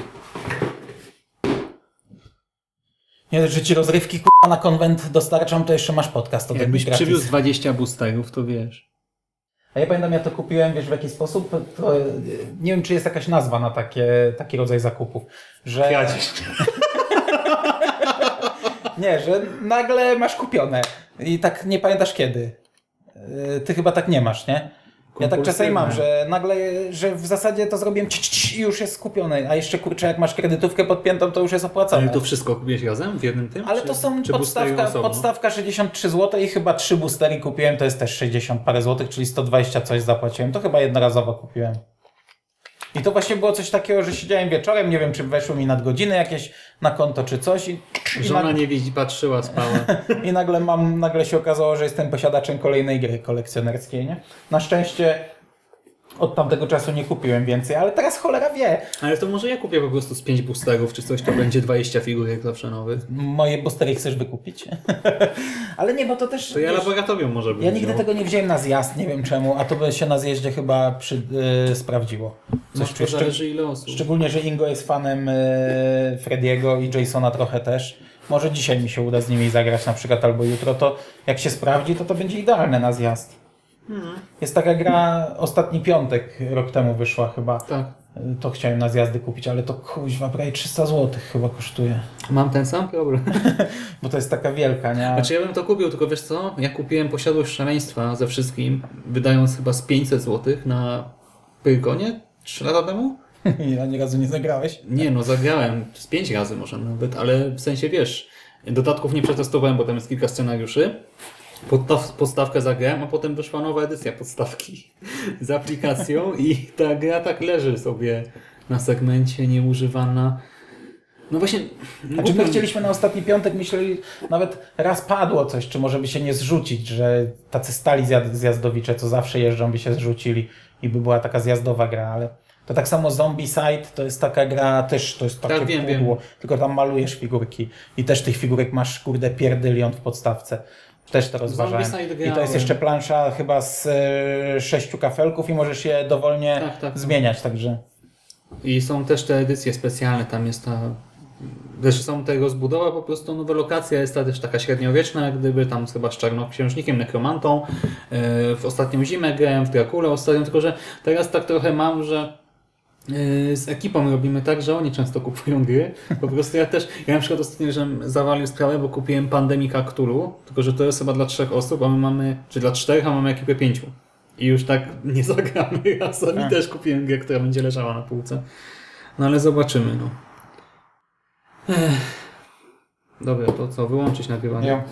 [SPEAKER 2] Nie dość, że ci rozrywki k***a, na konwent dostarczam, to jeszcze masz podcast.
[SPEAKER 1] Jakbyś przywiózł 20 boosterów, to wiesz.
[SPEAKER 2] A ja pamiętam, ja to kupiłem, wiesz w jaki sposób? To, e, nie wiem, czy jest jakaś nazwa na takie, taki rodzaj zakupów. Że, nie, że nagle masz kupione i tak nie pamiętasz kiedy. E, Ty chyba tak nie masz, nie? Ja tak czasami mam, że nagle, że w zasadzie to zrobiłem ci, ci, i już jest skupione, a jeszcze kurczę, jak masz kredytówkę podpiętą, to już jest opłacone.
[SPEAKER 1] Ale to wszystko kupiłeś razem w jednym tym?
[SPEAKER 2] Ale
[SPEAKER 1] czy,
[SPEAKER 2] to są podstawka, podstawka 63 zł i chyba 3 boostery kupiłem, to jest też 60 parę złotych, czyli 120 coś zapłaciłem. To chyba jednorazowo kupiłem. I to właśnie było coś takiego, że siedziałem wieczorem, nie wiem czy weszły mi nadgodziny jakieś na konto czy coś i, i,
[SPEAKER 1] Żona
[SPEAKER 2] nag-
[SPEAKER 1] nie widzi, patrzyła, spała.
[SPEAKER 2] i nagle mam, nagle się okazało, że jestem posiadaczem kolejnej gry kolekcjonerskiej, nie? Na szczęście od tamtego czasu nie kupiłem więcej, ale teraz cholera wie.
[SPEAKER 1] Ale to może ja kupię po prostu z 5 boosterów, czy coś, to będzie 20 figurek zawsze nowych.
[SPEAKER 2] Moje boostery chcesz wykupić? ale nie, bo to też...
[SPEAKER 1] To ja
[SPEAKER 2] wiesz,
[SPEAKER 1] laboratorium może bym
[SPEAKER 2] Ja nigdy
[SPEAKER 1] wziął.
[SPEAKER 2] tego nie wziąłem na zjazd, nie wiem czemu, a to by się na zjeździe chyba przy, yy, sprawdziło.
[SPEAKER 1] No,
[SPEAKER 2] Coś szczeg-
[SPEAKER 1] zależy ile osób.
[SPEAKER 2] szczególnie, że Ingo jest fanem yy, Frediego i Jasona trochę też. Może dzisiaj mi się uda z nimi zagrać na przykład albo jutro, to jak się sprawdzi, to to będzie idealne na zjazd.
[SPEAKER 1] Hmm.
[SPEAKER 2] Jest taka gra, ostatni piątek rok temu wyszła chyba.
[SPEAKER 1] Tak.
[SPEAKER 2] To chciałem na zjazdy kupić, ale to kuźwa prawie 300 zł chyba kosztuje.
[SPEAKER 1] Mam ten sam problem.
[SPEAKER 2] Bo to jest taka wielka, nie?
[SPEAKER 1] Znaczy ja bym to kupił, tylko wiesz co? Ja kupiłem posiadłość szaleństwa ze wszystkim, wydając chyba z 500 zł na Pyrkonie 3 lata temu?
[SPEAKER 2] I ani razu nie zagrałeś.
[SPEAKER 1] Nie no, zagrałem z 5 razy może nawet, ale w sensie wiesz, dodatków nie przetestowałem, bo tam jest kilka scenariuszy. Podstaw, podstawkę zagrałem, a potem wyszła nowa edycja podstawki z aplikacją i ta gra tak leży sobie na segmencie nieużywana. No właśnie...
[SPEAKER 2] Znaczy my chcieliśmy na ostatni piątek, myśleli, nawet raz padło coś, czy może by się nie zrzucić, że tacy stali zjazdowicze, co zawsze jeżdżą, by się zrzucili i by była taka zjazdowa gra, ale to tak samo Zombie Side to jest taka gra, też to jest takie
[SPEAKER 1] Tak, wiem, wiem.
[SPEAKER 2] pudło, tylko tam malujesz figurki i też tych figurek masz, kurde, pierdylion w podstawce. Też to rozważałem. I to jest jeszcze plansza chyba z e, sześciu kafelków i możesz je dowolnie
[SPEAKER 1] Tak, tak.
[SPEAKER 2] zmieniać, także...
[SPEAKER 1] I są też te edycje specjalne, tam jest ta... Też są te rozbudowa, po prostu nowa lokacja jest ta też taka średniowieczna, jak gdyby tam chyba z czarnoksiężnikiem, nekromantą. Yy, W ostatnią zimę grałem w Dracula ostatnio, tylko że teraz tak trochę mam, że z ekipą robimy tak, że oni często kupują gry. Po prostu ja też, ja na przykład ostatnio, że zawalił sprawę, bo kupiłem Pandemika Cthulhu, tylko że to jest chyba dla trzech osób, a my mamy, czy dla czterech, a mamy ekipę pięciu. I już tak nie zagramy razem. I też kupiłem grę, która będzie leżała na półce. No ale zobaczymy, no. Ech. Dobra, to co, wyłączyć nagrywanie?
[SPEAKER 2] Ja.